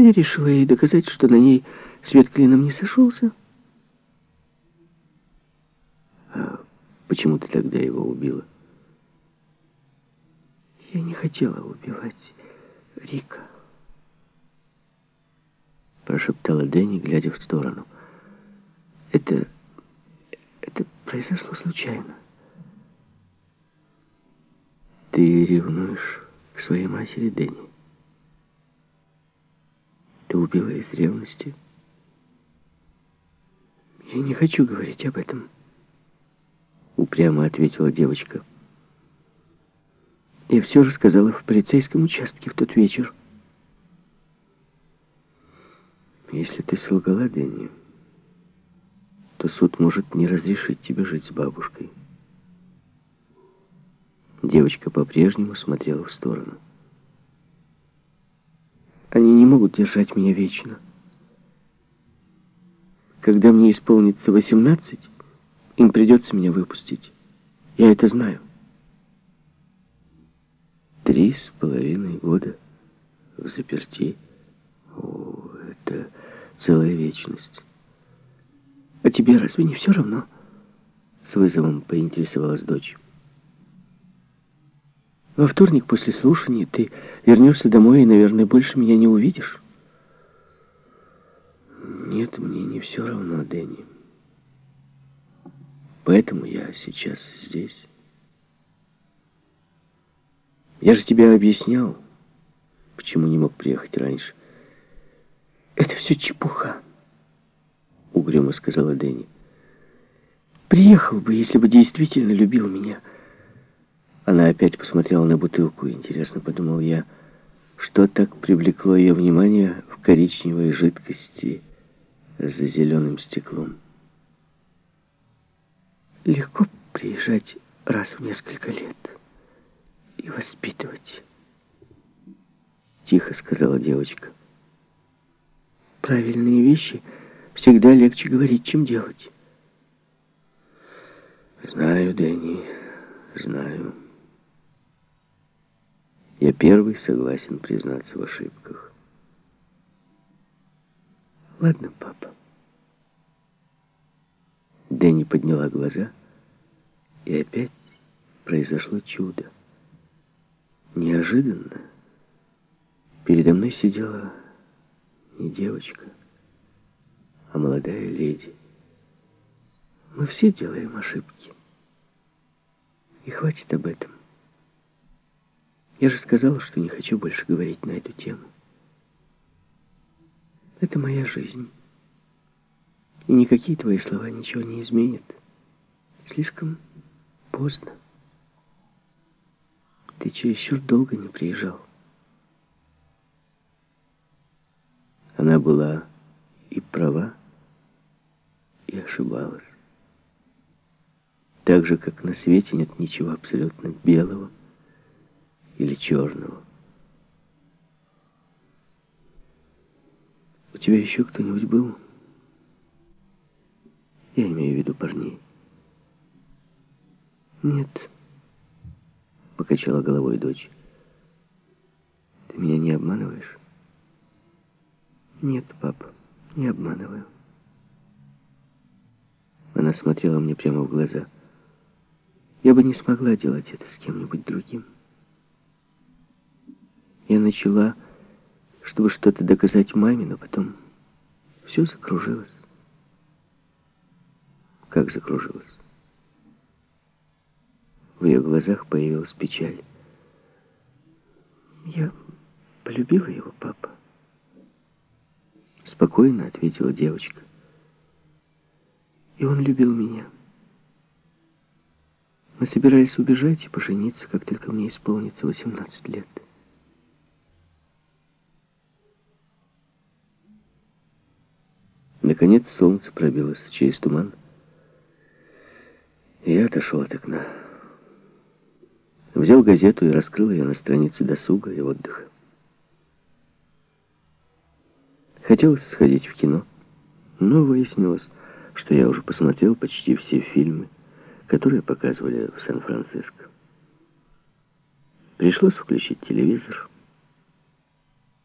А я решила ей доказать, что на ней свет клином не сошелся. А почему ты тогда его убила? Я не хотела убивать Рика. Прошептала Дэнни, глядя в сторону. Это... это произошло случайно. Ты ревнуешь к своей матери, Дэнни? Ты убила из ревности? Я не хочу говорить об этом. Упрямо ответила девочка. Я все рассказала в полицейском участке в тот вечер. Если ты солгала, Дэнни, то суд может не разрешить тебе жить с бабушкой. Девочка по-прежнему смотрела в сторону. Они не могут держать меня вечно. Когда мне исполнится 18, им придется меня выпустить. Я это знаю. Три с половиной года в заперти. О, это целая вечность. А тебе разве не все равно? С вызовом поинтересовалась дочь. Во вторник после слушания ты вернешься домой и, наверное, больше меня не увидишь. Нет, мне не все равно, Дэнни. Поэтому я сейчас здесь. Я же тебе объяснял, почему не мог приехать раньше. Это все чепуха, угрюмо сказала Дэнни. Приехал бы, если бы действительно любил меня. Она опять посмотрела на бутылку. Интересно, подумал я, что так привлекло ее внимание в коричневой жидкости за зеленым стеклом. Легко приезжать раз в несколько лет и воспитывать. Тихо сказала девочка. Правильные вещи всегда легче говорить, чем делать. Знаю, Дэнни, знаю. Я первый согласен признаться в ошибках. Ладно, папа. Дэнни подняла глаза, и опять произошло чудо. Неожиданно передо мной сидела не девочка, а молодая леди. Мы все делаем ошибки. И хватит об этом. Я же сказала, что не хочу больше говорить на эту тему. Это моя жизнь. И никакие твои слова ничего не изменят. Слишком поздно. Ты чересчур долго не приезжал. Она была и права, и ошибалась. Так же, как на свете нет ничего абсолютно белого, или черного. У тебя еще кто-нибудь был? Я имею в виду парней. Нет, покачала головой дочь. Ты меня не обманываешь? Нет, папа, не обманываю. Она смотрела мне прямо в глаза. Я бы не смогла делать это с кем-нибудь другим. Я начала, чтобы что-то доказать маме, но потом все закружилось. Как закружилось? В ее глазах появилась печаль. Я полюбила его, папа. Спокойно ответила девочка. И он любил меня. Мы собирались убежать и пожениться, как только мне исполнится 18 лет. Наконец солнце пробилось через туман. Я отошел от окна. Взял газету и раскрыл ее на странице досуга и отдыха. Хотелось сходить в кино, но выяснилось, что я уже посмотрел почти все фильмы, которые показывали в Сан-Франциско. Пришлось включить телевизор